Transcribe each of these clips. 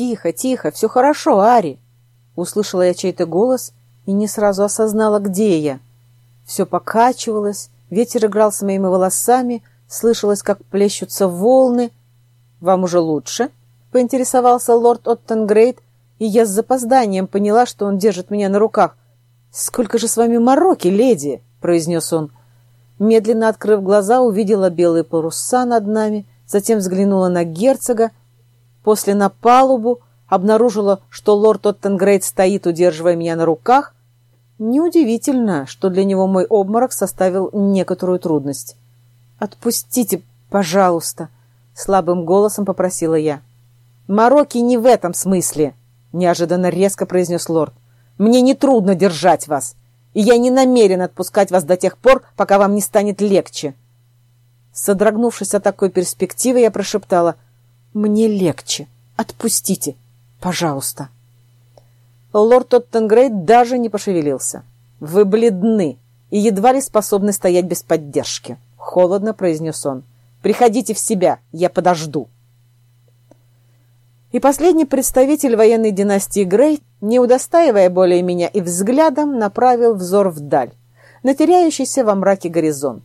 «Тихо, тихо, все хорошо, Ари!» Услышала я чей-то голос и не сразу осознала, где я. Все покачивалось, ветер играл с моими волосами, слышалось, как плещутся волны. «Вам уже лучше?» — поинтересовался лорд Оттенгрейд, и я с запозданием поняла, что он держит меня на руках. «Сколько же с вами мороки, леди!» — произнес он. Медленно открыв глаза, увидела белые паруса над нами, затем взглянула на герцога, после на палубу, обнаружила, что лорд Оттенгрейд стоит, удерживая меня на руках. Неудивительно, что для него мой обморок составил некоторую трудность. «Отпустите, пожалуйста», — слабым голосом попросила я. «Мороки не в этом смысле», — неожиданно резко произнес лорд. «Мне нетрудно держать вас, и я не намерен отпускать вас до тех пор, пока вам не станет легче». Содрогнувшись от такой перспективы, я прошептала «Мне легче. Отпустите. Пожалуйста». Лорд Тоттенгрейд даже не пошевелился. «Вы бледны и едва ли способны стоять без поддержки», — холодно произнес он. «Приходите в себя, я подожду». И последний представитель военной династии Грей, не удостаивая более меня и взглядом, направил взор вдаль, на теряющийся во мраке горизонт.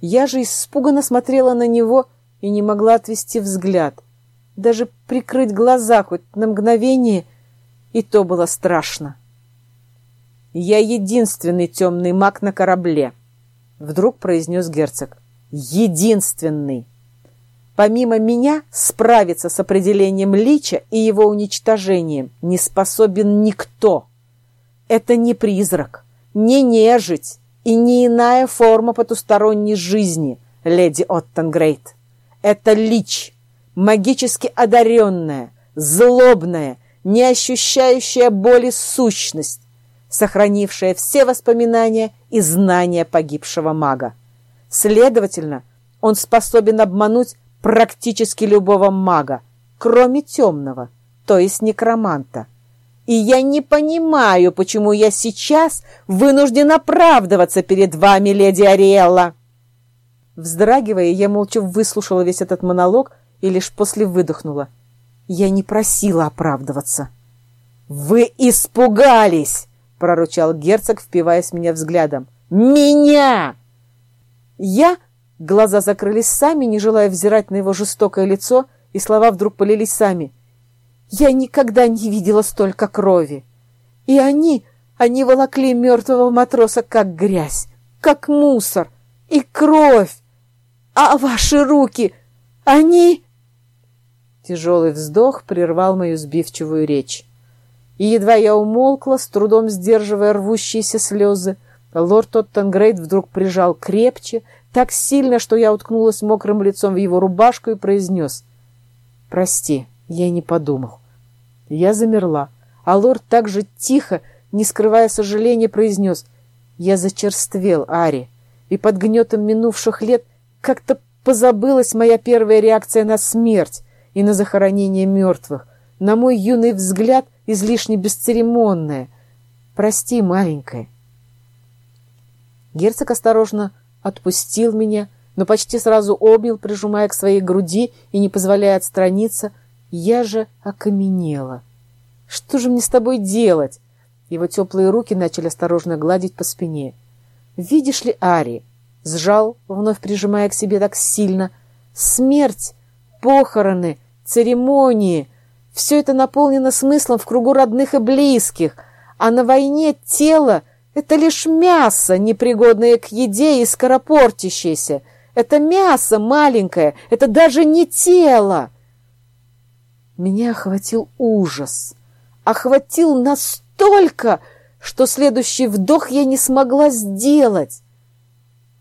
Я же испуганно смотрела на него и не могла отвести взгляд. Даже прикрыть глаза хоть на мгновение, и то было страшно. «Я единственный темный маг на корабле», — вдруг произнес герцог. «Единственный!» Помимо меня справиться с определением лича и его уничтожением не способен никто. Это не призрак, не нежить и не иная форма потусторонней жизни, леди Оттенгрейд. Это лич, магически одаренная, злобная, не ощущающая боли сущность, сохранившая все воспоминания и знания погибшего мага. Следовательно, он способен обмануть практически любого мага, кроме темного, то есть некроманта. И я не понимаю, почему я сейчас вынужден оправдываться перед вами, леди Ариэлла. Вздрагивая, я молча выслушала весь этот монолог и лишь после выдохнула. Я не просила оправдываться. «Вы испугались!» — прорычал герцог, впиваясь меня взглядом. «Меня!» Я Глаза закрылись сами, не желая взирать на его жестокое лицо, и слова вдруг полились сами. «Я никогда не видела столько крови. И они, они волокли мертвого матроса как грязь, как мусор, и кровь. А ваши руки, они...» Тяжелый вздох прервал мою сбивчивую речь. И едва я умолкла, с трудом сдерживая рвущиеся слезы, лорд Оттенгрейд вдруг прижал крепче, так сильно, что я уткнулась мокрым лицом в его рубашку и произнес «Прости, я не подумал». Я замерла, а лорд так же тихо, не скрывая сожаления, произнес «Я зачерствел, Ари, и под гнетом минувших лет как-то позабылась моя первая реакция на смерть и на захоронение мертвых, на мой юный взгляд излишне бесцеремонная. Прости, маленькая». Герцог осторожно отпустил меня, но почти сразу обнял, прижимая к своей груди и не позволяя отстраниться. Я же окаменела. «Что же мне с тобой делать?» Его теплые руки начали осторожно гладить по спине. «Видишь ли, Ари?» Сжал, вновь прижимая к себе так сильно. «Смерть, похороны, церемонии — все это наполнено смыслом в кругу родных и близких, а на войне тело — это лишь мясо, непригодное к еде и скоропортящееся. Это мясо маленькое, это даже не тело. Меня охватил ужас. Охватил настолько, что следующий вдох я не смогла сделать.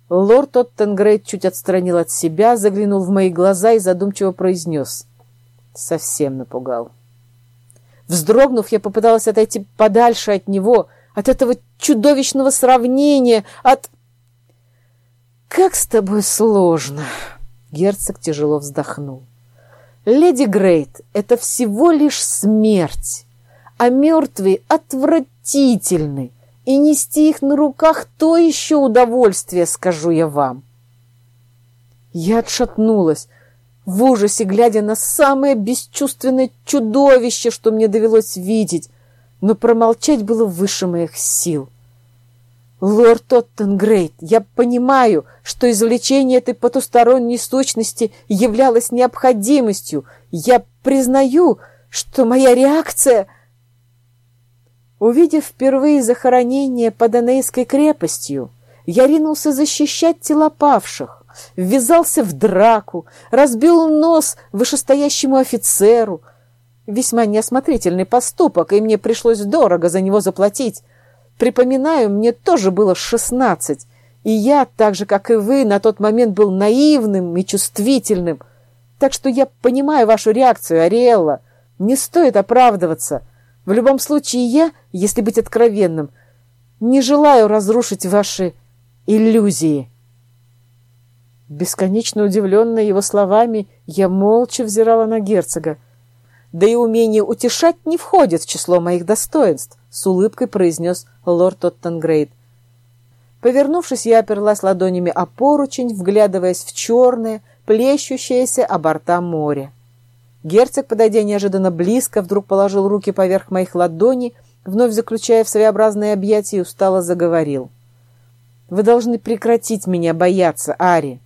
Лорд Оттенгрейд чуть отстранил от себя, заглянул в мои глаза и задумчиво произнес. Совсем напугал. Вздрогнув, я попыталась отойти подальше от него — от этого чудовищного сравнения, от... «Как с тобой сложно!» Герцог тяжело вздохнул. «Леди Грейт — это всего лишь смерть, а мертвые отвратительны, и нести их на руках — то еще удовольствие, скажу я вам». Я отшатнулась. В ужасе глядя на самое бесчувственное чудовище, что мне довелось видеть, но промолчать было выше моих сил. «Лорд Оттенгрейд, я понимаю, что извлечение этой потусторонней сущности являлось необходимостью. Я признаю, что моя реакция...» Увидев впервые захоронение под Анейской крепостью, я ринулся защищать тела павших, ввязался в драку, разбил нос вышестоящему офицеру. Весьма неосмотрительный поступок, и мне пришлось дорого за него заплатить. Припоминаю, мне тоже было шестнадцать, и я, так же, как и вы, на тот момент был наивным и чувствительным. Так что я понимаю вашу реакцию, Ариэлла. Не стоит оправдываться. В любом случае я, если быть откровенным, не желаю разрушить ваши иллюзии. Бесконечно удивленная его словами, я молча взирала на герцога. Да и умение утешать не входит в число моих достоинств, с улыбкой произнес лорд Оттенгрейд. Повернувшись, я оперлась ладонями о поручень, вглядываясь в черное, плещущееся о борта моря. Герцог, подойдя неожиданно близко, вдруг положил руки поверх моих ладоней, вновь заключая в своеобразное объятие, и устало заговорил. «Вы должны прекратить меня бояться, Ари.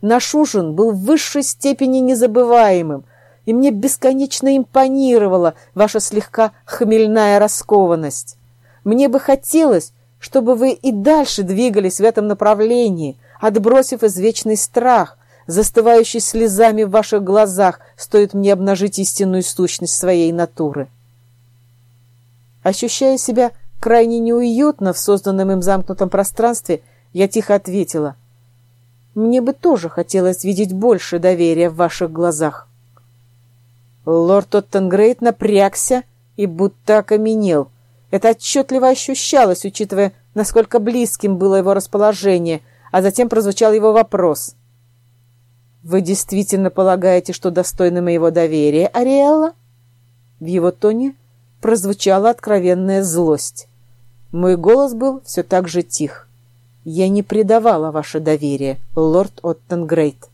Наш ужин был в высшей степени незабываемым, и мне бесконечно импонировала ваша слегка хмельная раскованность. Мне бы хотелось, чтобы вы и дальше двигались в этом направлении, отбросив извечный страх, застывающий слезами в ваших глазах, стоит мне обнажить истинную сущность своей натуры. Ощущая себя крайне неуютно в созданном им замкнутом пространстве, я тихо ответила. «Мне бы тоже хотелось видеть больше доверия в ваших глазах». Лорд Оттенгрейд напрягся и будто окаменел. Это отчетливо ощущалось, учитывая, насколько близким было его расположение, а затем прозвучал его вопрос. «Вы действительно полагаете, что достойны моего доверия, Ариэлла?» В его тоне прозвучала откровенная злость. Мой голос был все так же тих. «Я не предавала ваше доверие, лорд Оттенгрейд».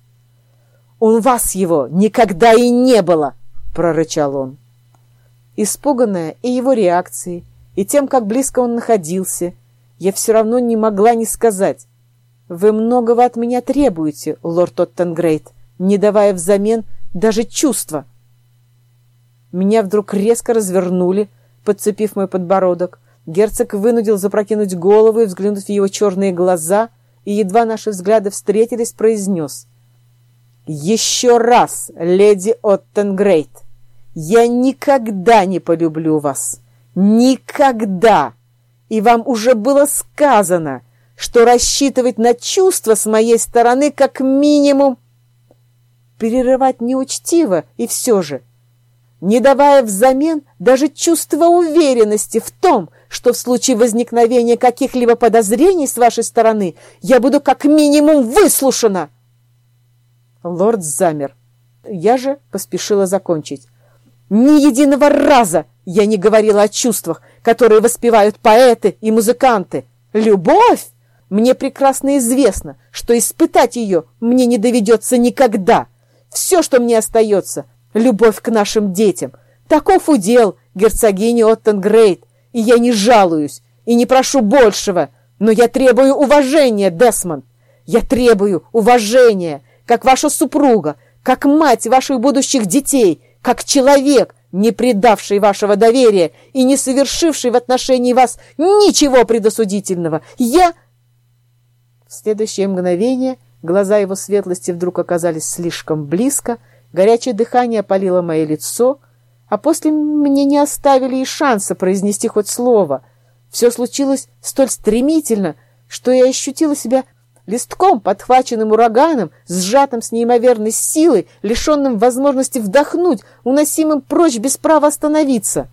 «У вас его никогда и не было!» — прорычал он. Испуганная и его реакцией, и тем, как близко он находился, я все равно не могла не сказать. «Вы многого от меня требуете, лорд Оттенгрейд, не давая взамен даже чувства». Меня вдруг резко развернули, подцепив мой подбородок. Герцог вынудил запрокинуть голову и взглянуть в его черные глаза, и едва наши взгляды встретились, произнес. «Еще раз, леди Оттенгрейд, я никогда не полюблю вас. Никогда! И вам уже было сказано, что рассчитывать на чувства с моей стороны как минимум перерывать неучтиво и все же, не давая взамен даже чувства уверенности в том, что в случае возникновения каких-либо подозрений с вашей стороны я буду как минимум выслушана. Лорд замер. Я же поспешила закончить. Ни единого раза я не говорила о чувствах, которые воспевают поэты и музыканты. Любовь! Мне прекрасно известно, что испытать ее мне не доведется никогда. Все, что мне остается — любовь к нашим детям. Таков удел герцогини Оттенгрейд, и я не жалуюсь и не прошу большего, но я требую уважения, Десмонд. Я требую уважения, как ваша супруга, как мать ваших будущих детей, как человек, не предавший вашего доверия и не совершивший в отношении вас ничего предосудительного. Я...» В следующее мгновение глаза его светлости вдруг оказались слишком близко, горячее дыхание опалило мое лицо, а после мне не оставили и шанса произнести хоть слово. Все случилось столь стремительно, что я ощутила себя листком, подхваченным ураганом, сжатым с неимоверной силой, лишенным возможности вдохнуть, уносимым прочь без права остановиться.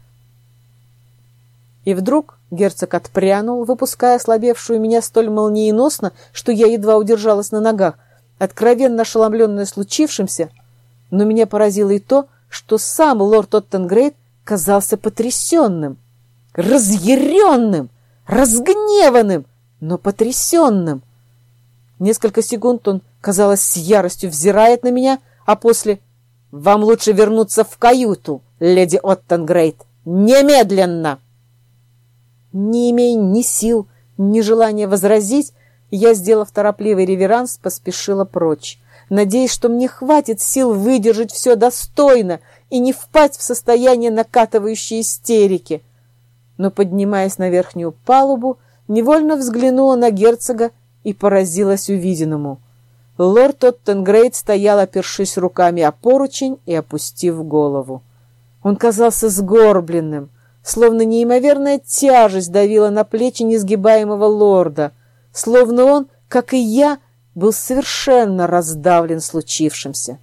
И вдруг герцог отпрянул, выпуская ослабевшую меня столь молниеносно, что я едва удержалась на ногах, откровенно ошеломленная случившимся, но меня поразило и то, что сам лорд Оттенгрейд казался потрясенным, разъяренным, разгневанным, но потрясенным. Несколько секунд он, казалось, с яростью взирает на меня, а после «Вам лучше вернуться в каюту, леди Оттенгрейд, немедленно!» Не имея ни сил, ни желания возразить, я, сделав торопливый реверанс, поспешила прочь, надеясь, что мне хватит сил выдержать все достойно и не впасть в состояние накатывающей истерики. Но, поднимаясь на верхнюю палубу, невольно взглянула на герцога и поразилась увиденному. Лорд Оттенгрейд стоял, опершись руками о поручень и опустив голову. Он казался сгорбленным, словно неимоверная тяжесть давила на плечи несгибаемого лорда, словно он, как и я, был совершенно раздавлен случившимся.